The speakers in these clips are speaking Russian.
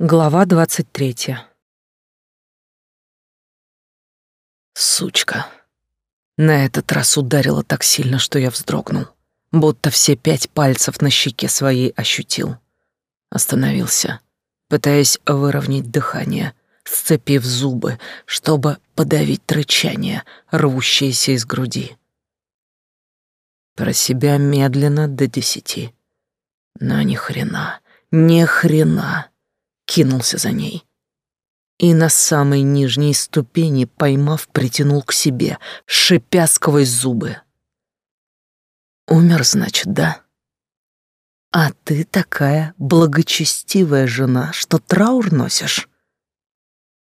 Глава двадцать третья. Сучка. На этот раз ударила так сильно, что я вздрогнул, будто все пять пальцев на щеке своей ощутил. Остановился, пытаясь выровнять дыхание, сцепив зубы, чтобы подавить рычание, рвущееся из груди. Про себя медленно до десяти. Но ни хрена, ни хрена кинулся за ней. И на самой нижней ступени, поймав, притянул к себе, шипя сквозь зубы. Умер, значит, да? А ты такая благочестивая жена, что траур носишь?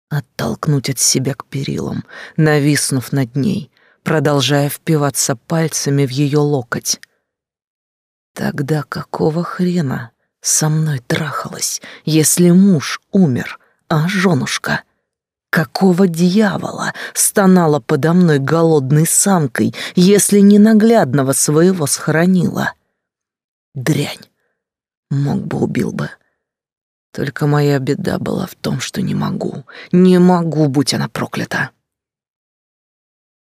Оттолкнуть от себя к перилам, нависнув над ней, продолжая впиваться пальцами в ее локоть. Тогда какого хрена со мной трахалась, если муж умер, а женушка? Какого дьявола стонала подо мной голодной самкой, если ненаглядного своего схоронила? Дрянь. Мог бы, убил бы. Только моя беда была в том, что не могу. Не могу, будь она проклята.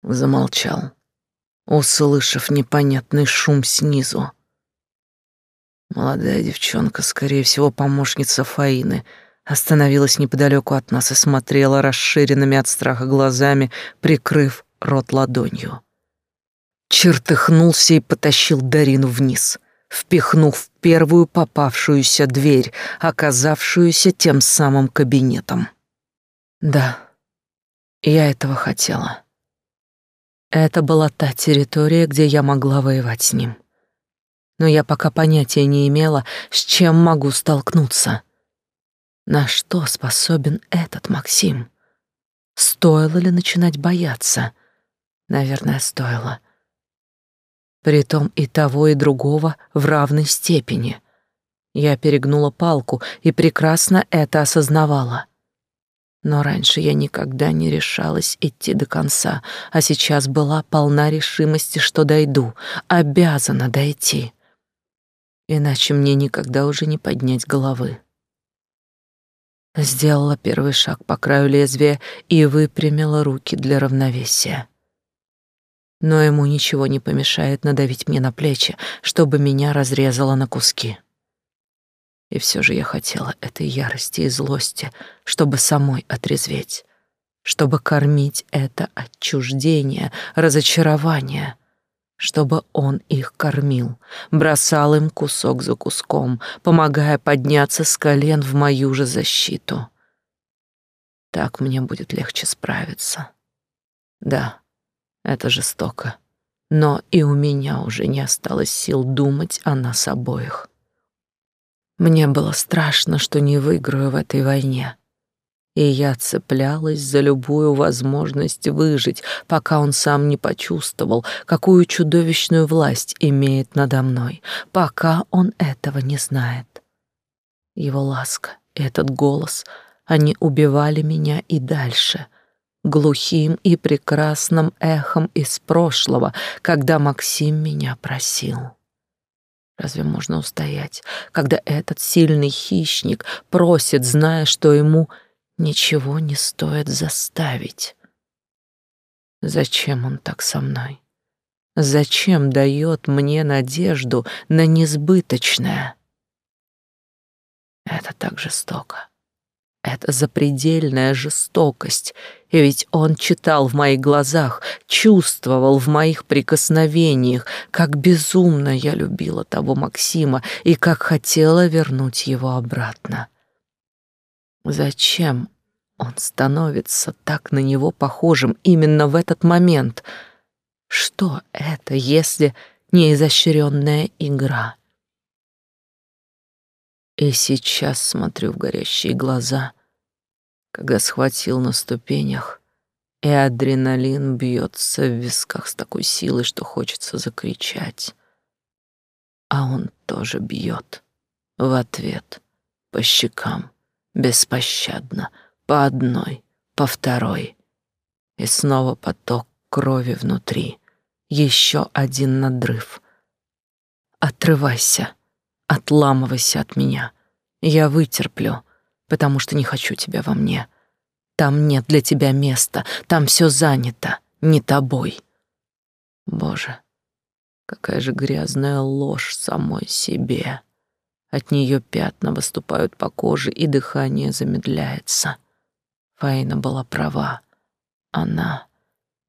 Замолчал, услышав непонятный шум снизу. Молодая девчонка, скорее всего, помощница Фаины, остановилась неподалеку от нас и смотрела расширенными от страха глазами, прикрыв рот ладонью. Чертыхнулся и потащил Дарину вниз, впихнув в первую попавшуюся дверь, оказавшуюся тем самым кабинетом. Да, я этого хотела. Это была та территория, где я могла воевать с ним но я пока понятия не имела, с чем могу столкнуться. На что способен этот Максим? Стоило ли начинать бояться? Наверное, стоило. Притом и того, и другого в равной степени. Я перегнула палку и прекрасно это осознавала. Но раньше я никогда не решалась идти до конца, а сейчас была полна решимости, что дойду, обязана дойти иначе мне никогда уже не поднять головы. Сделала первый шаг по краю лезвия и выпрямила руки для равновесия. Но ему ничего не помешает надавить мне на плечи, чтобы меня разрезало на куски. И все же я хотела этой ярости и злости, чтобы самой отрезветь, чтобы кормить это отчуждение, разочарование — чтобы он их кормил, бросал им кусок за куском, помогая подняться с колен в мою же защиту. Так мне будет легче справиться. Да, это жестоко, но и у меня уже не осталось сил думать о нас обоих. Мне было страшно, что не выиграю в этой войне и я цеплялась за любую возможность выжить, пока он сам не почувствовал, какую чудовищную власть имеет надо мной, пока он этого не знает. Его ласка, этот голос, они убивали меня и дальше, глухим и прекрасным эхом из прошлого, когда Максим меня просил. Разве можно устоять, когда этот сильный хищник просит, зная, что ему ничего не стоит заставить. Зачем он так со мной? Зачем дает мне надежду на несбыточное? Это так жестоко. Это запредельная жестокость, и ведь он читал в моих глазах, чувствовал в моих прикосновениях, как безумно я любила того Максима и как хотела вернуть его обратно. Зачем он становится так на него похожим именно в этот момент? Что это, если не изощренная игра? И сейчас смотрю в горящие глаза, когда схватил на ступенях, и адреналин бьется в висках с такой силой, что хочется закричать. А он тоже бьет в ответ по щекам беспощадно, по одной, по второй. И снова поток крови внутри. Еще один надрыв. Отрывайся, отламывайся от меня. Я вытерплю. потому что не хочу тебя во мне. Там нет для тебя места, там все занято, не тобой. Боже, какая же грязная ложь самой себе. От нее пятна выступают по коже, и дыхание замедляется. Фаина была права. Она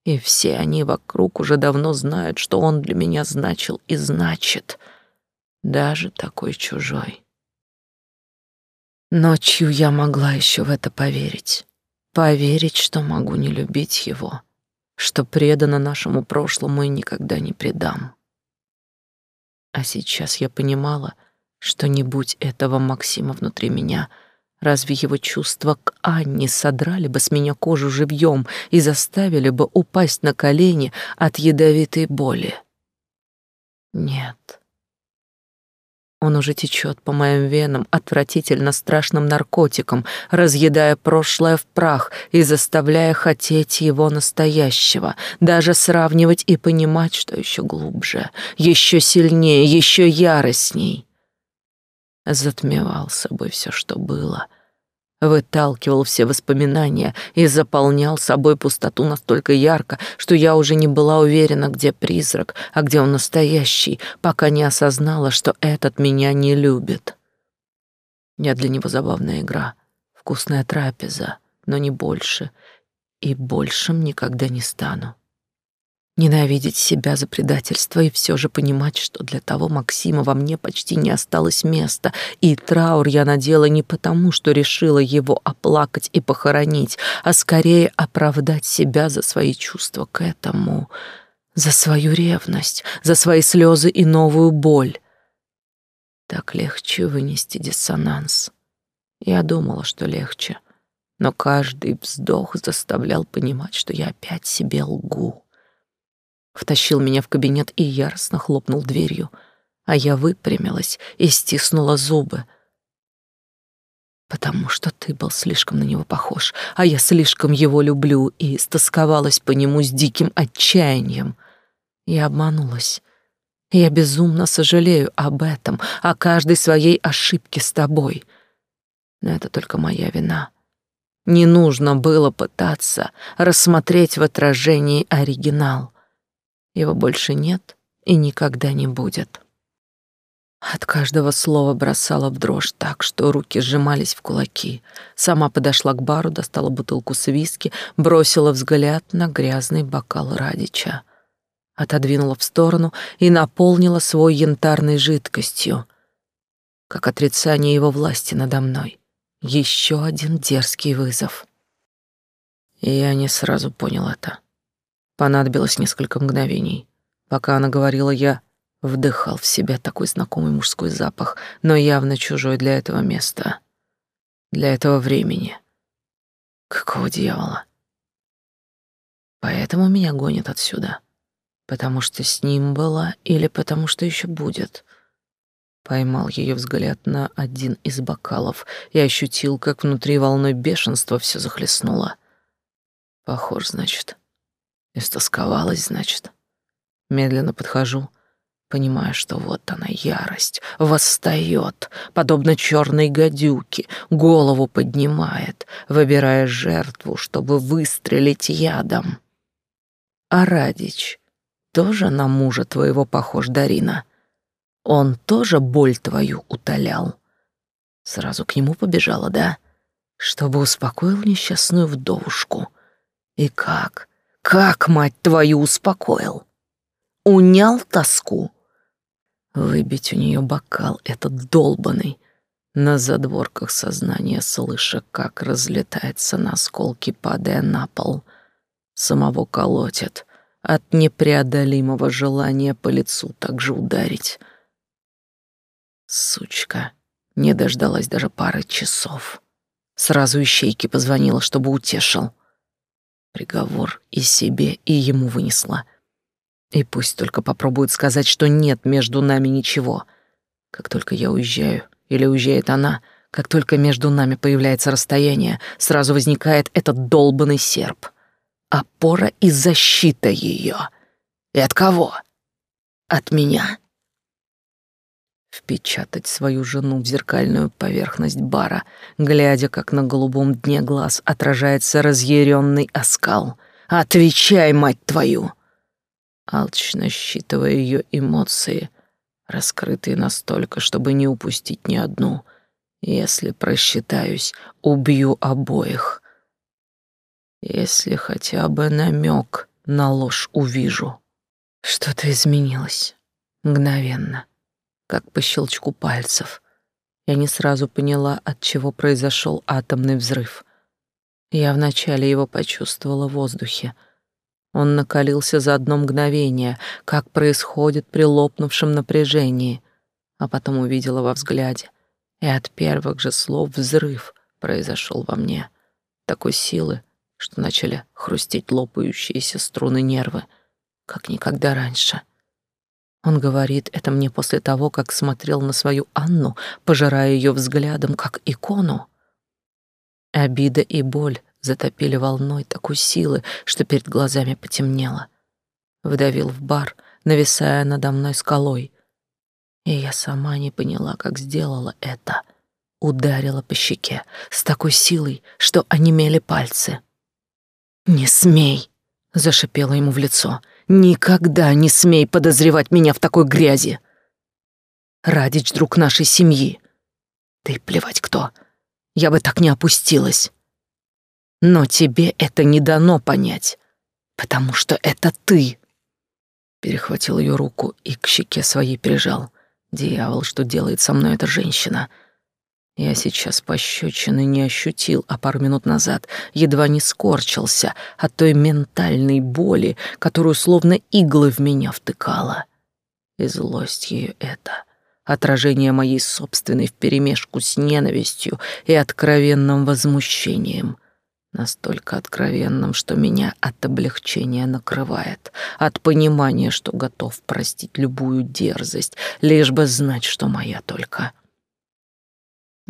и все они вокруг уже давно знают, что он для меня значил и значит, даже такой чужой. Ночью я могла еще в это поверить. Поверить, что могу не любить его, что предана нашему прошлому и никогда не предам. А сейчас я понимала, не будь этого Максима внутри меня, разве его чувства к Анне содрали бы с меня кожу живьем и заставили бы упасть на колени от ядовитой боли? Нет. Он уже течет по моим венам отвратительно страшным наркотиком, разъедая прошлое в прах и заставляя хотеть его настоящего, даже сравнивать и понимать, что еще глубже, еще сильнее, еще яростней. Затмевал собой все, что было — выталкивал все воспоминания и заполнял собой пустоту настолько ярко, что я уже не была уверена, где призрак, а где он настоящий, пока не осознала, что этот меня не любит. Я для него забавная игра, вкусная трапеза, но не больше, и большим никогда не стану ненавидеть себя за предательство и все же понимать, что для того Максима во мне почти не осталось места, и траур я надела не потому, что решила его оплакать и похоронить, а скорее оправдать себя за свои чувства к этому, за свою ревность, за свои слезы и новую боль. Так легче вынести диссонанс. Я думала, что легче, но каждый вздох заставлял понимать, что я опять себе лгу втащил меня в кабинет и яростно хлопнул дверью, а я выпрямилась и стиснула зубы. Потому что ты был слишком на него похож, а я слишком его люблю и стосковалась по нему с диким отчаянием. Я обманулась. Я безумно сожалею об этом, о каждой своей ошибке с тобой. Но это только моя вина. Не нужно было пытаться рассмотреть в отражении оригинал. Его больше нет и никогда не будет. От каждого слова бросала в дрожь так, что руки сжимались в кулаки. Сама подошла к бару, достала бутылку с виски, бросила взгляд на грязный бокал Радича. Отодвинула в сторону и наполнила свой янтарной жидкостью, как отрицание его власти надо мной. Еще один дерзкий вызов. И я не сразу понял это. Понадобилось несколько мгновений. Пока она говорила, я вдыхал в себя такой знакомый мужской запах, но явно чужой для этого места, для этого времени. Какого дьявола? Поэтому меня гонят отсюда. Потому что с ним была или потому что еще будет. Поймал ее взгляд на один из бокалов и ощутил, как внутри волной бешенства все захлестнуло. Похож, значит. Истосковалась, значит. Медленно подхожу, понимая, что вот она, ярость, восстает, подобно черной гадюке, голову поднимает, выбирая жертву, чтобы выстрелить ядом. А Радич тоже на мужа твоего похож, Дарина. Он тоже боль твою утолял. Сразу к нему побежала, да? Чтобы успокоил несчастную вдовушку. И как? Как, мать твою, успокоил? Унял тоску? Выбить у нее бокал этот долбанный, на задворках сознания слыша, как разлетается на осколки, падая на пол. Самого колотит от непреодолимого желания по лицу так же ударить. Сучка не дождалась даже пары часов. Сразу ищейке позвонила, чтобы утешил. Приговор и себе, и ему вынесла. И пусть только попробует сказать, что нет между нами ничего. Как только я уезжаю, или уезжает она, как только между нами появляется расстояние, сразу возникает этот долбанный серп. Опора и защита ее. И от кого? От меня. Впечатать свою жену в зеркальную поверхность бара, глядя, как на голубом дне глаз отражается разъяренный оскал. «Отвечай, мать твою!» Алчно считывая ее эмоции, раскрытые настолько, чтобы не упустить ни одну. Если просчитаюсь, убью обоих. Если хотя бы намек на ложь увижу. Что-то изменилось. Мгновенно как по щелчку пальцев. Я не сразу поняла, от чего произошел атомный взрыв. Я вначале его почувствовала в воздухе. Он накалился за одно мгновение, как происходит при лопнувшем напряжении, а потом увидела во взгляде. И от первых же слов взрыв произошел во мне. Такой силы, что начали хрустеть лопающиеся струны нервы, как никогда раньше. Он говорит это мне после того, как смотрел на свою Анну, пожирая ее взглядом, как икону. Обида и боль затопили волной такой силы, что перед глазами потемнело. Вдавил в бар, нависая надо мной скалой. И я сама не поняла, как сделала это. Ударила по щеке с такой силой, что онемели пальцы. «Не смей!» — зашипела ему в лицо — Никогда не смей подозревать меня в такой грязи. Радич друг нашей семьи. Ты плевать кто. Я бы так не опустилась. Но тебе это не дано понять, потому что это ты. Перехватил ее руку и к щеке своей прижал. Дьявол, что делает со мной эта женщина — я сейчас пощечины не ощутил, а пару минут назад едва не скорчился от той ментальной боли, которую словно иглы в меня втыкала. И злость ее это — отражение моей собственной вперемешку с ненавистью и откровенным возмущением. Настолько откровенным, что меня от облегчения накрывает, от понимания, что готов простить любую дерзость, лишь бы знать, что моя только —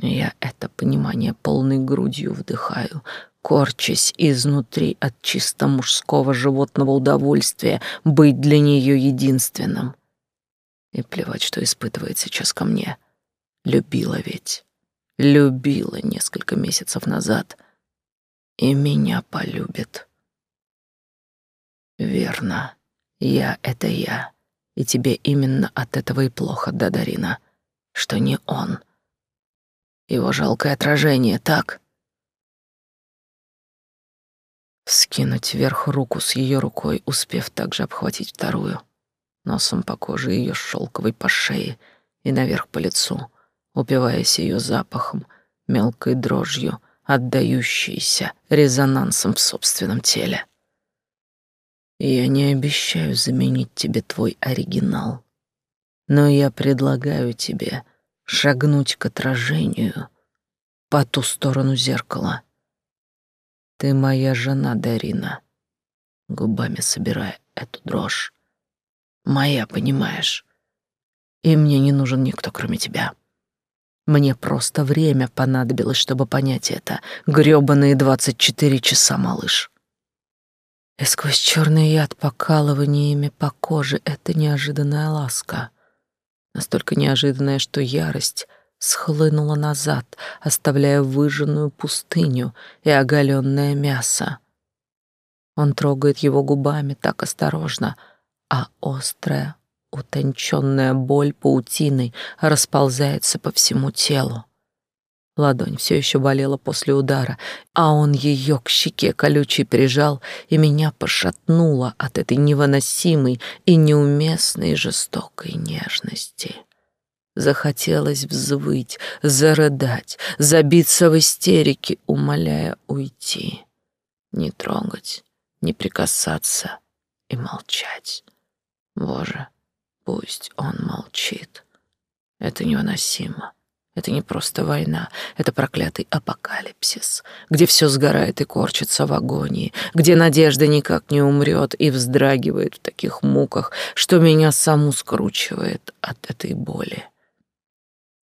я это понимание полной грудью вдыхаю, корчась изнутри от чисто мужского животного удовольствия быть для нее единственным. И плевать, что испытывает сейчас ко мне. Любила ведь. Любила несколько месяцев назад. И меня полюбит. Верно. Я — это я. И тебе именно от этого и плохо, да, Дарина, что не он — его жалкое отражение, так? Скинуть вверх руку с ее рукой, успев также обхватить вторую, носом по коже ее шелковой по шее и наверх по лицу, упиваясь ее запахом, мелкой дрожью, отдающейся резонансом в собственном теле. Я не обещаю заменить тебе твой оригинал, но я предлагаю тебе шагнуть к отражению по ту сторону зеркала. Ты моя жена, Дарина, губами собирая эту дрожь. Моя, понимаешь? И мне не нужен никто, кроме тебя. Мне просто время понадобилось, чтобы понять это. Грёбаные двадцать четыре часа, малыш. И сквозь черный яд покалываниями по коже эта неожиданная ласка — настолько неожиданная, что ярость схлынула назад, оставляя выжженную пустыню и оголенное мясо. Он трогает его губами так осторожно, а острая, утонченная боль паутиной расползается по всему телу. Ладонь все еще болела после удара, а он ее к щеке колючей прижал, и меня пошатнуло от этой невыносимой и неуместной жестокой нежности. Захотелось взвыть, зарыдать, забиться в истерике, умоляя уйти, не трогать, не прикасаться и молчать. Боже, пусть он молчит. Это невыносимо. Это не просто война, это проклятый апокалипсис, где все сгорает и корчится в агонии, где надежда никак не умрет и вздрагивает в таких муках, что меня саму скручивает от этой боли.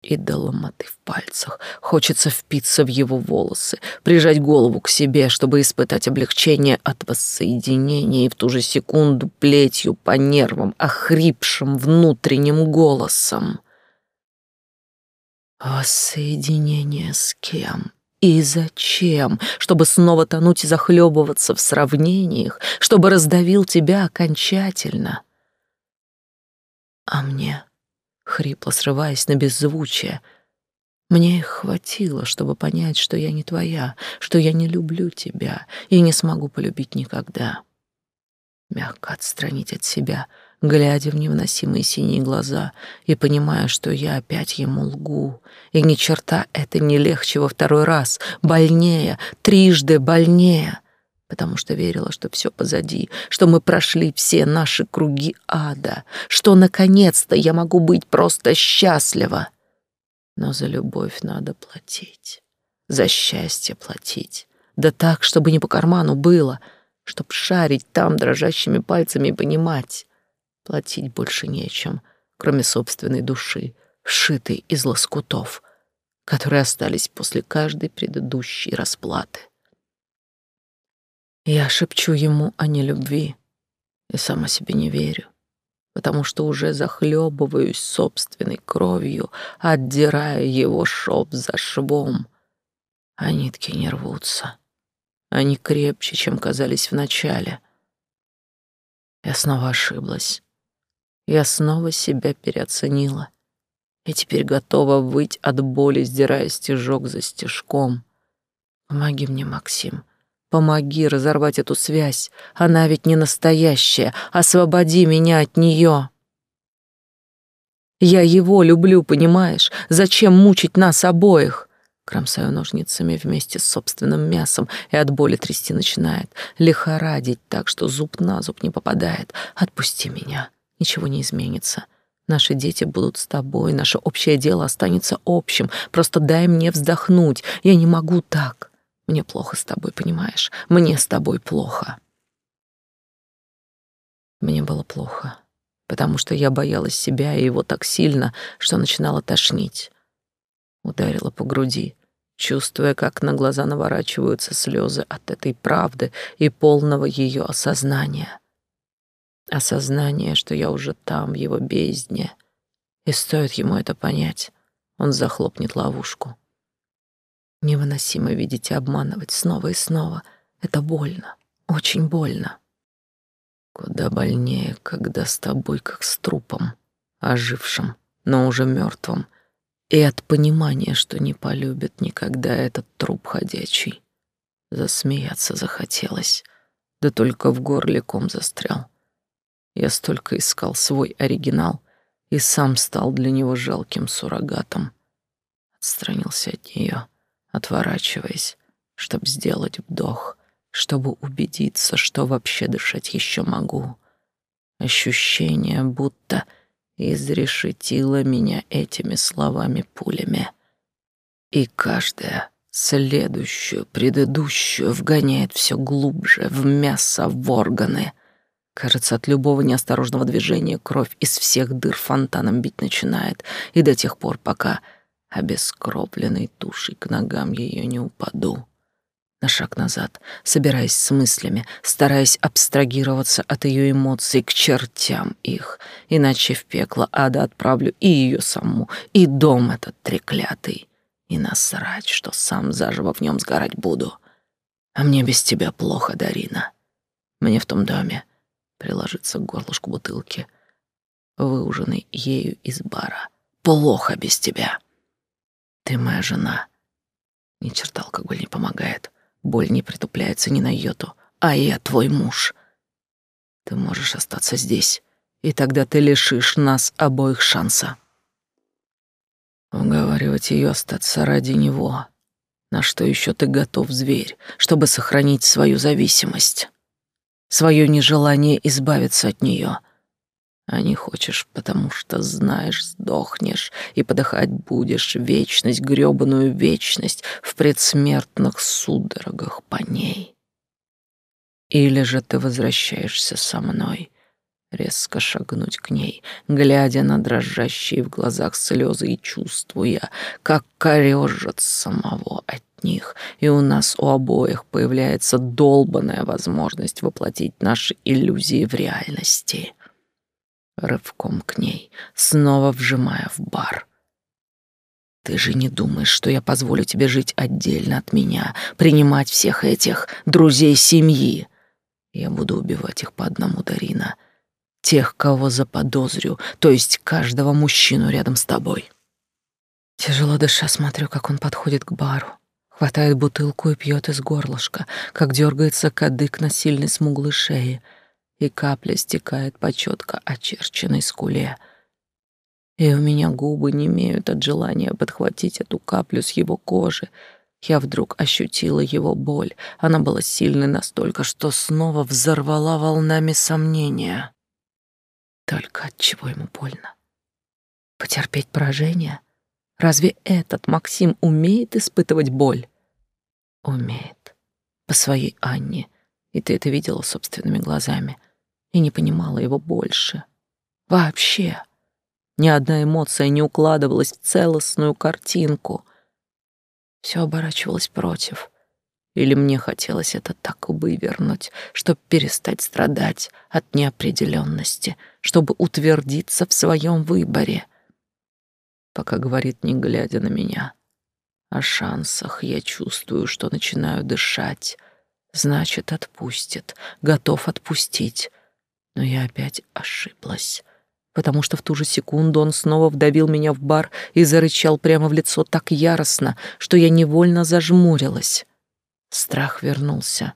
И до ломоты в пальцах хочется впиться в его волосы, прижать голову к себе, чтобы испытать облегчение от воссоединения и в ту же секунду плетью по нервам, охрипшим внутренним голосом — Воссоединение с кем? И зачем? Чтобы снова тонуть и захлебываться в сравнениях, чтобы раздавил тебя окончательно. А мне, хрипло срываясь на беззвучие, мне их хватило, чтобы понять, что я не твоя, что я не люблю тебя и не смогу полюбить никогда. Мягко отстранить от себя — глядя в невыносимые синие глаза и понимая, что я опять ему лгу. И ни черта это не легче во второй раз, больнее, трижды больнее, потому что верила, что все позади, что мы прошли все наши круги ада, что наконец-то я могу быть просто счастлива. Но за любовь надо платить, за счастье платить. Да так, чтобы не по карману было, чтоб шарить там дрожащими пальцами и понимать. Платить больше нечем, кроме собственной души, сшитой из лоскутов, которые остались после каждой предыдущей расплаты. Я шепчу ему о нелюбви и сама себе не верю, потому что уже захлебываюсь собственной кровью, отдирая его шов за швом, а нитки не рвутся. Они крепче, чем казались вначале. Я снова ошиблась. Я снова себя переоценила и теперь готова выть от боли, сдирая стежок за стежком. Помоги мне, Максим. Помоги разорвать эту связь. Она ведь не настоящая. Освободи меня от нее. Я его люблю, понимаешь? Зачем мучить нас обоих? Кромсаю ножницами вместе с собственным мясом и от боли трясти начинает. Лихорадить так, что зуб на зуб не попадает. Отпусти меня ничего не изменится. Наши дети будут с тобой, наше общее дело останется общим. Просто дай мне вздохнуть. Я не могу так. Мне плохо с тобой, понимаешь? Мне с тобой плохо. Мне было плохо, потому что я боялась себя и его так сильно, что начинала тошнить. Ударила по груди, чувствуя, как на глаза наворачиваются слезы от этой правды и полного ее осознания. Осознание, что я уже там, в его бездне. И стоит ему это понять, он захлопнет ловушку. Невыносимо видеть и обманывать снова и снова. Это больно, очень больно. Куда больнее, когда с тобой как с трупом, ожившим, но уже мертвым, и от понимания, что не полюбит никогда этот труп ходячий. Засмеяться захотелось, да только в горле ком застрял. Я столько искал свой оригинал и сам стал для него жалким суррогатом. Отстранился от нее, отворачиваясь, чтобы сделать вдох, чтобы убедиться, что вообще дышать еще могу. Ощущение, будто изрешетило меня этими словами пулями. И каждая следующую, предыдущую вгоняет все глубже в мясо, в органы — Кажется, от любого неосторожного движения кровь из всех дыр фонтаном бить начинает, и до тех пор, пока обескровленной тушей к ногам ее не упаду. На шаг назад, собираясь с мыслями, стараясь абстрагироваться от ее эмоций к чертям их, иначе в пекло ада отправлю и ее саму, и дом этот треклятый, и насрать, что сам заживо в нем сгорать буду. А мне без тебя плохо, Дарина. Мне в том доме приложиться к горлышку бутылки, выуженной ею из бара. Плохо без тебя. Ты моя жена. Ни черта алкоголь не помогает. Боль не притупляется ни на йоту. А я твой муж. Ты можешь остаться здесь, и тогда ты лишишь нас обоих шанса. Уговаривать ее остаться ради него. На что еще ты готов, зверь, чтобы сохранить свою зависимость? Свое нежелание избавиться от нее. А не хочешь, потому что знаешь, сдохнешь и подыхать будешь вечность, грёбаную вечность в предсмертных судорогах по ней. Или же ты возвращаешься со мной, резко шагнуть к ней, глядя на дрожащие в глазах слезы и чувствуя, как корёжит самого от них, и у нас у обоих появляется долбанная возможность воплотить наши иллюзии в реальности. Рывком к ней, снова вжимая в бар. Ты же не думаешь, что я позволю тебе жить отдельно от меня, принимать всех этих друзей семьи? Я буду убивать их по одному, Дарина. Тех, кого заподозрю, то есть каждого мужчину рядом с тобой. Тяжело дыша смотрю, как он подходит к бару, хватает бутылку и пьет из горлышка, как дергается кадык на сильной смуглой шее, и капля стекает по четко очерченной скуле — и у меня губы не имеют от желания подхватить эту каплю с его кожи. Я вдруг ощутила его боль. Она была сильной настолько, что снова взорвала волнами сомнения. Только от чего ему больно? Потерпеть поражение? Разве этот Максим умеет испытывать боль? Умеет. По своей Анне. И ты это видела собственными глазами. И не понимала его больше. Вообще. Ни одна эмоция не укладывалась в целостную картинку. Все оборачивалось против. Или мне хотелось это так вывернуть, чтобы перестать страдать от неопределенности, чтобы утвердиться в своем выборе. Пока говорит, не глядя на меня. О шансах я чувствую, что начинаю дышать. Значит, отпустит, готов отпустить. Но я опять ошиблась потому что в ту же секунду он снова вдавил меня в бар и зарычал прямо в лицо так яростно, что я невольно зажмурилась. Страх вернулся,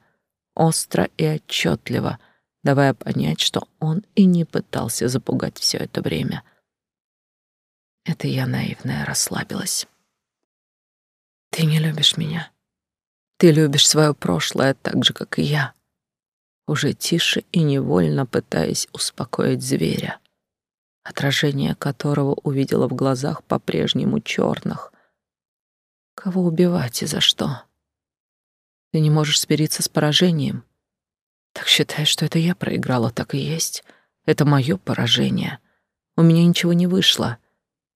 остро и отчетливо, давая понять, что он и не пытался запугать все это время. Это я наивная расслабилась. Ты не любишь меня. Ты любишь свое прошлое так же, как и я. Уже тише и невольно пытаясь успокоить зверя отражение которого увидела в глазах по-прежнему черных. Кого убивать и за что? Ты не можешь смириться с поражением. Так считай, что это я проиграла, так и есть. Это мое поражение. У меня ничего не вышло.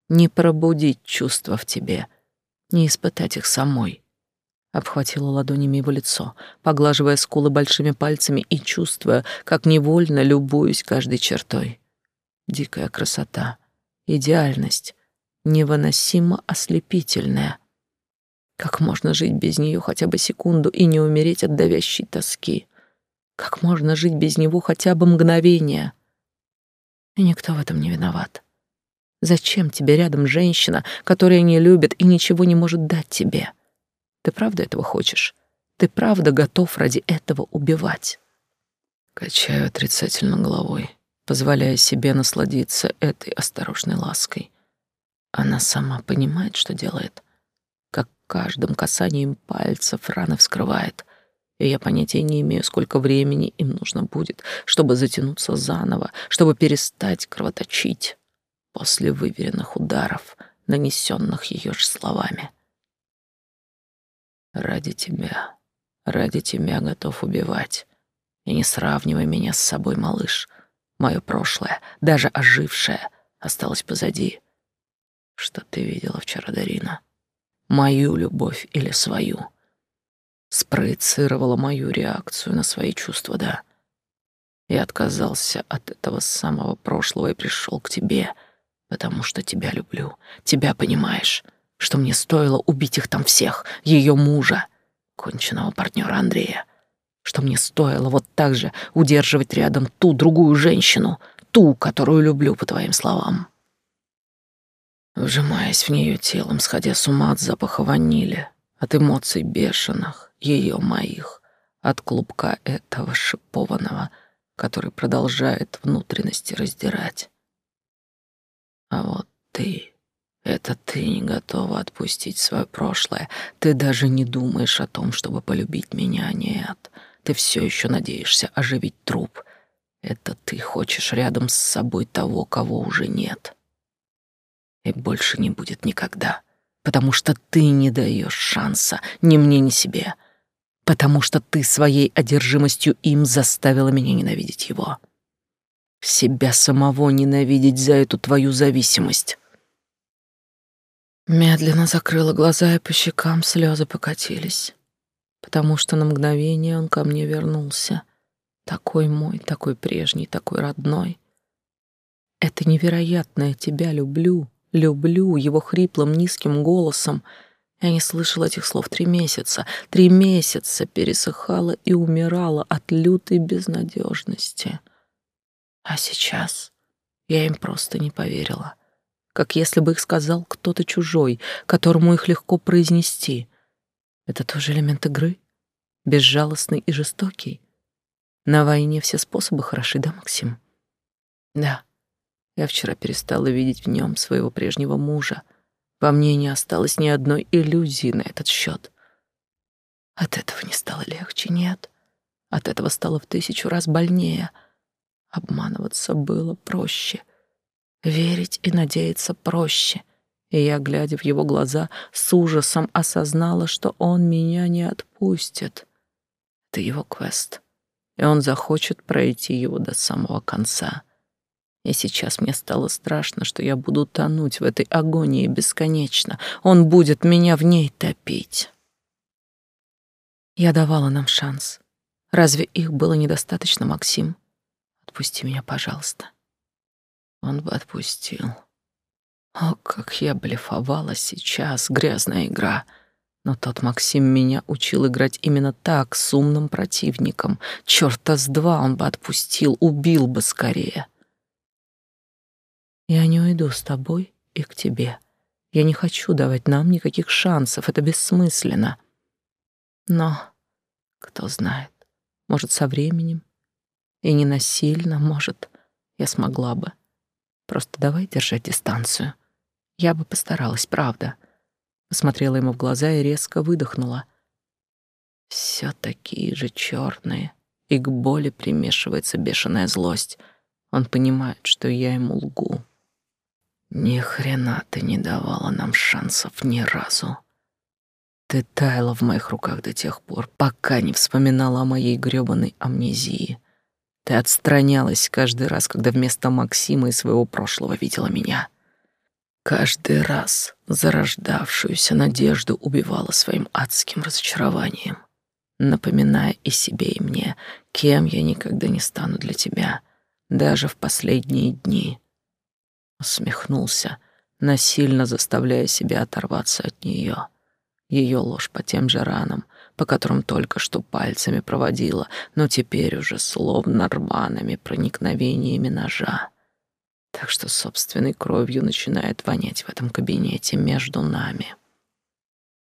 Не пробудить чувства в тебе, не испытать их самой. Обхватила ладонями его лицо, поглаживая скулы большими пальцами и чувствуя, как невольно любуюсь каждой чертой. Дикая красота, идеальность, невыносимо ослепительная. Как можно жить без нее хотя бы секунду и не умереть от давящей тоски? Как можно жить без него хотя бы мгновение? И никто в этом не виноват. Зачем тебе рядом женщина, которая не любит и ничего не может дать тебе? Ты правда этого хочешь? Ты правда готов ради этого убивать? Качаю отрицательно головой позволяя себе насладиться этой осторожной лаской. Она сама понимает, что делает, каждым касанием пальцев раны вскрывает, и я понятия не имею, сколько времени им нужно будет, чтобы затянуться заново, чтобы перестать кровоточить после выверенных ударов, нанесенных ее же словами. «Ради тебя, ради тебя готов убивать, и не сравнивай меня с собой, малыш», Мое прошлое, даже ожившее, осталось позади. Что ты видела вчера, Дарина? Мою любовь или свою? Спроецировала мою реакцию на свои чувства, да. Я отказался от этого самого прошлого и пришел к тебе, потому что тебя люблю, тебя понимаешь, что мне стоило убить их там всех, ее мужа, конченного партнера Андрея, что мне стоило вот так же удерживать рядом ту другую женщину, ту, которую люблю, по твоим словам. Вжимаясь в нее телом, сходя с ума от запаха ванили, от эмоций бешеных, ее моих, от клубка этого шипованного, который продолжает внутренности раздирать. А вот ты, это ты не готова отпустить свое прошлое, ты даже не думаешь о том, чтобы полюбить меня, нет. Ты все еще надеешься оживить труп. Это ты хочешь рядом с собой того, кого уже нет. И больше не будет никогда, потому что ты не даешь шанса ни мне, ни себе, потому что ты своей одержимостью им заставила меня ненавидеть его. Себя самого ненавидеть за эту твою зависимость. Медленно закрыла глаза, и по щекам слезы покатились потому что на мгновение он ко мне вернулся. Такой мой, такой прежний, такой родной. Это невероятное «тебя люблю» люблю его хриплым низким голосом. Я не слышала этих слов три месяца. Три месяца пересыхала и умирала от лютой безнадежности. А сейчас я им просто не поверила. Как если бы их сказал кто-то чужой, которому их легко произнести. Это тоже элемент игры? Безжалостный и жестокий? На войне все способы хороши, да, Максим? Да. Я вчера перестала видеть в нем своего прежнего мужа. Во мне не осталось ни одной иллюзии на этот счет. От этого не стало легче, нет. От этого стало в тысячу раз больнее. Обманываться было проще. Верить и надеяться проще. И я, глядя в его глаза, с ужасом осознала, что он меня не отпустит. Это его квест и он захочет пройти его до самого конца. И сейчас мне стало страшно, что я буду тонуть в этой агонии бесконечно. Он будет меня в ней топить. Я давала нам шанс. Разве их было недостаточно, Максим? Отпусти меня, пожалуйста. Он бы отпустил. О, как я блефовала сейчас, грязная игра — но тот Максим меня учил играть именно так, с умным противником. Чёрта с два он бы отпустил, убил бы скорее. Я не уйду с тобой и к тебе. Я не хочу давать нам никаких шансов, это бессмысленно. Но, кто знает, может, со временем и не насильно, может, я смогла бы. Просто давай держать дистанцию. Я бы постаралась, правда. — посмотрела ему в глаза и резко выдохнула. Все такие же черные, и к боли примешивается бешеная злость. Он понимает, что я ему лгу. Ни хрена ты не давала нам шансов ни разу. Ты таяла в моих руках до тех пор, пока не вспоминала о моей грёбаной амнезии. Ты отстранялась каждый раз, когда вместо Максима и своего прошлого видела меня. Каждый раз зарождавшуюся надежду убивала своим адским разочарованием, напоминая и себе, и мне, кем я никогда не стану для тебя, даже в последние дни. Усмехнулся, насильно заставляя себя оторваться от нее. Ее ложь по тем же ранам, по которым только что пальцами проводила, но теперь уже словно рваными проникновениями ножа так что собственной кровью начинает вонять в этом кабинете между нами.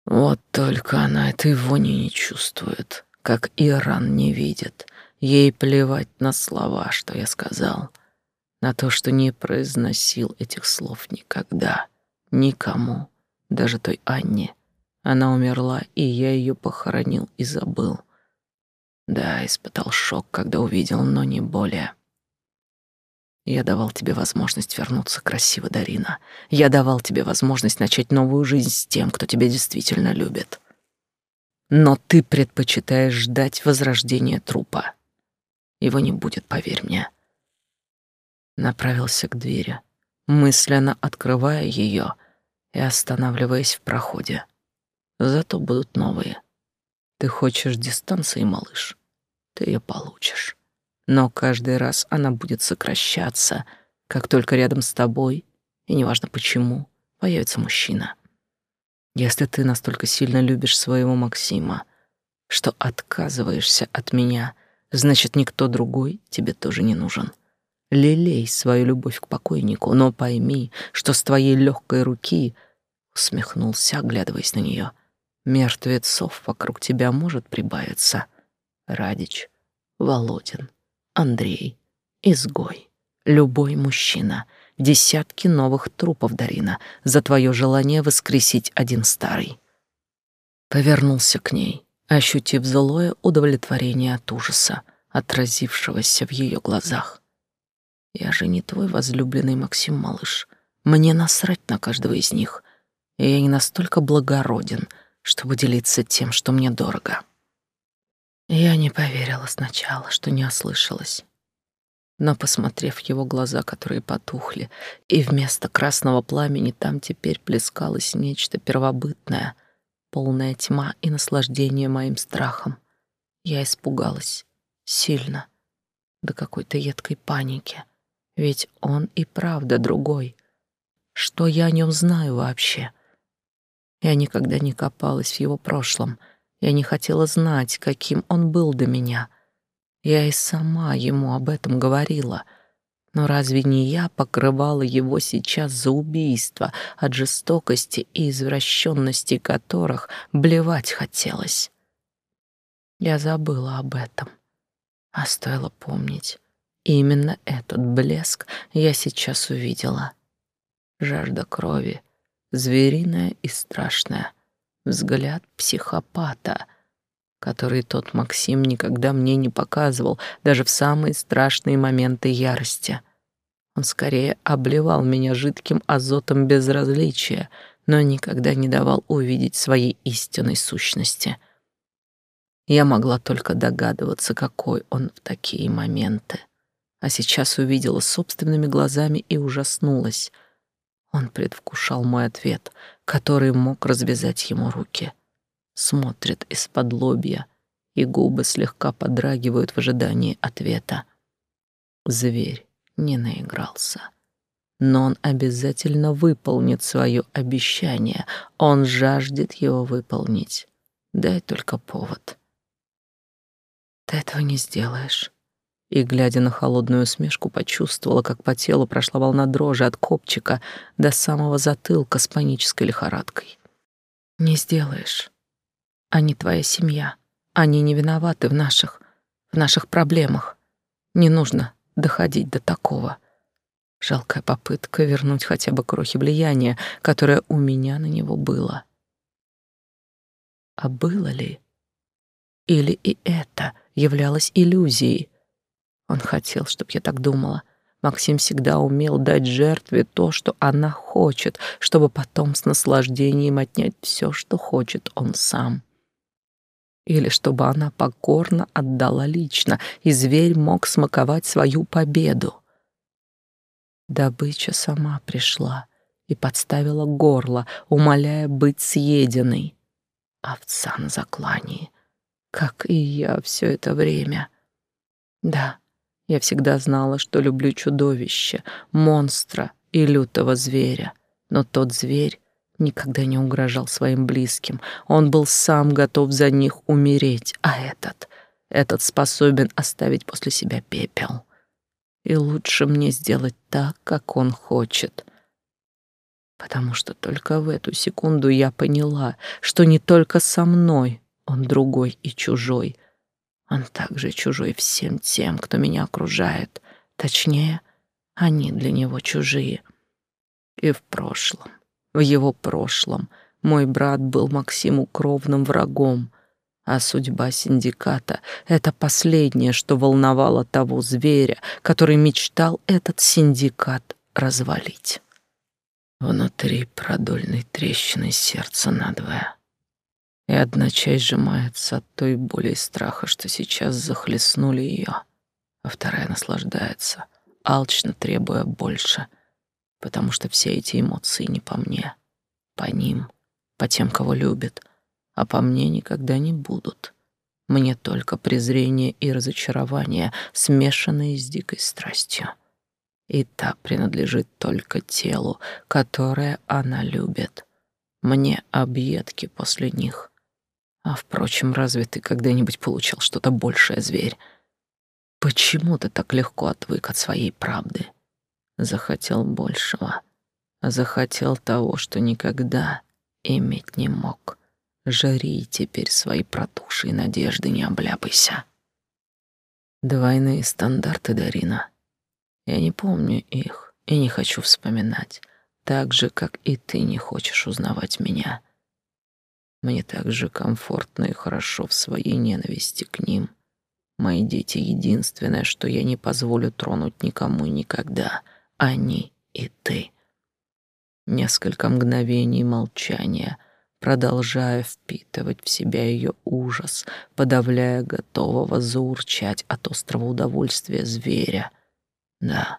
Вот только она этой вони не чувствует, как Иран не видит. Ей плевать на слова, что я сказал, на то, что не произносил этих слов никогда, никому, даже той Анне. Она умерла, и я ее похоронил и забыл. Да, испытал шок, когда увидел, но не более. Я давал тебе возможность вернуться красиво, Дарина. Я давал тебе возможность начать новую жизнь с тем, кто тебя действительно любит. Но ты предпочитаешь ждать возрождения трупа. Его не будет, поверь мне. Направился к двери, мысленно открывая ее и останавливаясь в проходе. Зато будут новые. Ты хочешь дистанции, малыш? Ты ее получишь но каждый раз она будет сокращаться, как только рядом с тобой, и неважно почему, появится мужчина. Если ты настолько сильно любишь своего Максима, что отказываешься от меня, значит, никто другой тебе тоже не нужен. Лелей свою любовь к покойнику, но пойми, что с твоей легкой руки, усмехнулся, оглядываясь на нее, мертвецов вокруг тебя может прибавиться. Радич, Володин, Андрей, изгой, любой мужчина, десятки новых трупов, Дарина, за твое желание воскресить один старый. Повернулся к ней, ощутив злое удовлетворение от ужаса, отразившегося в ее глазах. Я же не твой возлюбленный Максим Малыш. Мне насрать на каждого из них. И я не настолько благороден, чтобы делиться тем, что мне дорого. Я не поверила сначала, что не ослышалась. Но, посмотрев его глаза, которые потухли, и вместо красного пламени там теперь плескалось нечто первобытное, полная тьма и наслаждение моим страхом, я испугалась. Сильно. До какой-то едкой паники. Ведь он и правда другой. Что я о нем знаю вообще? Я никогда не копалась в его прошлом. Я не хотела знать, каким он был до меня. Я и сама ему об этом говорила. Но разве не я покрывала его сейчас за убийство, от жестокости и извращенности которых блевать хотелось? Я забыла об этом. А стоило помнить. Именно этот блеск я сейчас увидела. Жажда крови, звериная и страшная. Взгляд психопата, который тот Максим никогда мне не показывал, даже в самые страшные моменты ярости. Он скорее обливал меня жидким азотом безразличия, но никогда не давал увидеть своей истинной сущности. Я могла только догадываться, какой он в такие моменты. А сейчас увидела собственными глазами и ужаснулась — он предвкушал мой ответ, который мог развязать ему руки. Смотрит из-под лобья, и губы слегка подрагивают в ожидании ответа. Зверь не наигрался. Но он обязательно выполнит свое обещание. Он жаждет его выполнить. Дай только повод. Ты этого не сделаешь и, глядя на холодную усмешку, почувствовала, как по телу прошла волна дрожи от копчика до самого затылка с панической лихорадкой. «Не сделаешь. Они твоя семья. Они не виноваты в наших, в наших проблемах. Не нужно доходить до такого». Жалкая попытка вернуть хотя бы крохи влияния, которое у меня на него было. А было ли? Или и это являлось иллюзией? Он хотел, чтобы я так думала. Максим всегда умел дать жертве то, что она хочет, чтобы потом с наслаждением отнять все, что хочет он сам. Или чтобы она покорно отдала лично, и зверь мог смаковать свою победу. Добыча сама пришла и подставила горло, умоляя быть съеденной. Овца на заклании, как и я все это время. Да, я всегда знала, что люблю чудовище, монстра и лютого зверя. Но тот зверь никогда не угрожал своим близким. Он был сам готов за них умереть, а этот, этот способен оставить после себя пепел. И лучше мне сделать так, как он хочет. Потому что только в эту секунду я поняла, что не только со мной он другой и чужой — он также чужой всем тем, кто меня окружает. Точнее, они для него чужие. И в прошлом, в его прошлом, мой брат был Максиму кровным врагом, а судьба синдиката — это последнее, что волновало того зверя, который мечтал этот синдикат развалить. Внутри продольной трещины сердца надвое и одна часть сжимается от той боли и страха, что сейчас захлестнули ее, а вторая наслаждается, алчно требуя больше, потому что все эти эмоции не по мне, по ним, по тем, кого любят, а по мне никогда не будут. Мне только презрение и разочарование, смешанные с дикой страстью. И та принадлежит только телу, которое она любит. Мне объедки после них. А впрочем, разве ты когда-нибудь получал что-то большее, зверь? Почему ты так легко отвык от своей правды? Захотел большего. Захотел того, что никогда иметь не мог. Жари теперь свои протухшие надежды, не обляпайся. Двойные стандарты, Дарина. Я не помню их и не хочу вспоминать, так же, как и ты не хочешь узнавать меня. Мне так же комфортно и хорошо в своей ненависти к ним. Мои дети — единственное, что я не позволю тронуть никому никогда. Они и ты. Несколько мгновений молчания, продолжая впитывать в себя ее ужас, подавляя готового заурчать от острого удовольствия зверя. Да,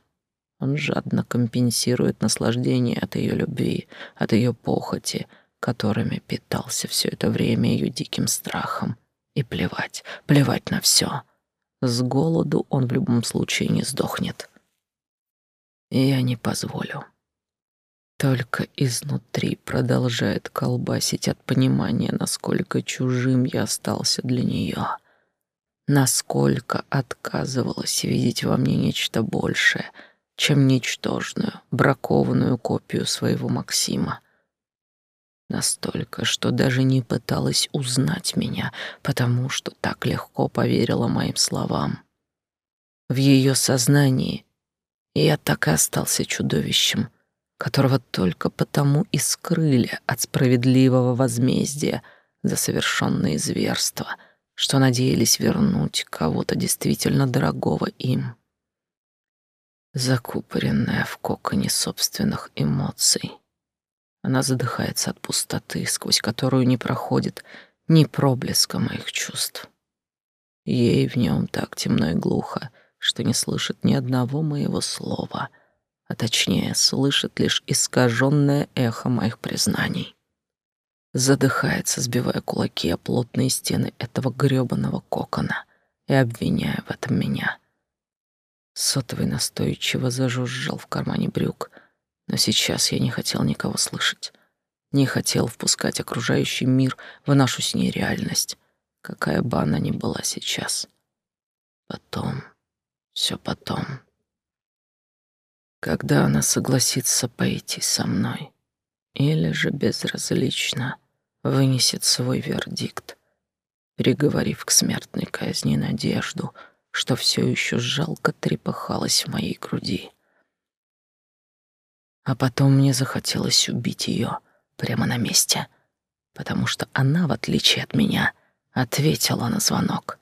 он жадно компенсирует наслаждение от ее любви, от ее похоти — которыми питался все это время ее диким страхом. И плевать, плевать на все. С голоду он в любом случае не сдохнет. Я не позволю. Только изнутри продолжает колбасить от понимания, насколько чужим я остался для нее, насколько отказывалась видеть во мне нечто большее, чем ничтожную, бракованную копию своего Максима. Настолько, что даже не пыталась узнать меня, потому что так легко поверила моим словам. В ее сознании я так и остался чудовищем, которого только потому и скрыли от справедливого возмездия за совершенные зверства, что надеялись вернуть кого-то действительно дорогого им. Закупоренная в коконе собственных эмоций, она задыхается от пустоты, сквозь которую не проходит ни проблеска моих чувств. Ей в нем так темно и глухо, что не слышит ни одного моего слова, а точнее слышит лишь искаженное эхо моих признаний. Задыхается, сбивая кулаки о плотные стены этого грёбаного кокона и обвиняя в этом меня. Сотовый настойчиво зажужжал в кармане брюк, но сейчас я не хотел никого слышать. Не хотел впускать окружающий мир в нашу с ней реальность, какая бы она ни была сейчас. Потом все потом. Когда она согласится пойти со мной, или же безразлично вынесет свой вердикт, приговорив к смертной казни надежду, что все еще жалко трепыхалась в моей груди. А потом мне захотелось убить ее прямо на месте, потому что она, в отличие от меня, ответила на звонок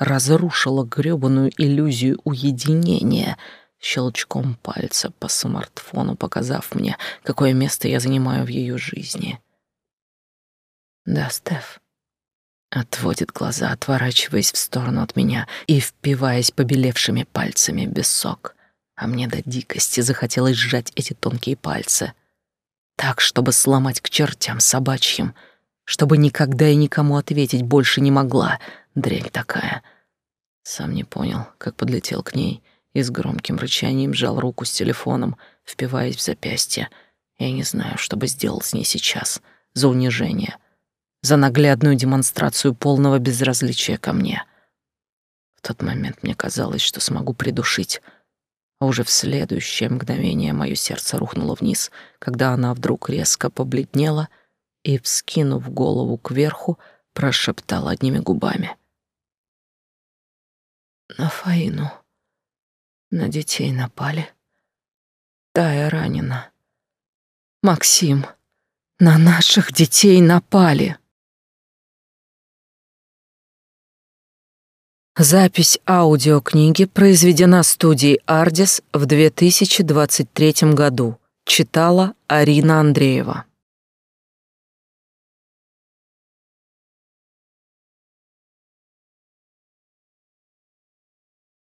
разрушила грёбаную иллюзию уединения щелчком пальца по смартфону, показав мне, какое место я занимаю в ее жизни. Да, Стеф. Отводит глаза, отворачиваясь в сторону от меня и впиваясь побелевшими пальцами без сок. А мне до дикости захотелось сжать эти тонкие пальцы. Так, чтобы сломать к чертям собачьим, чтобы никогда и никому ответить больше не могла — Дрянь такая. Сам не понял, как подлетел к ней и с громким рычанием сжал руку с телефоном, впиваясь в запястье. Я не знаю, что бы сделал с ней сейчас. За унижение. За наглядную демонстрацию полного безразличия ко мне. В тот момент мне казалось, что смогу придушить. А уже в следующее мгновение мое сердце рухнуло вниз, когда она вдруг резко побледнела и, вскинув голову кверху, прошептала одними губами. На Фаину. На детей напали. Тая ранена. Максим, на наших детей напали. Запись аудиокниги произведена студией «Ардис» в 2023 году. Читала Арина Андреева.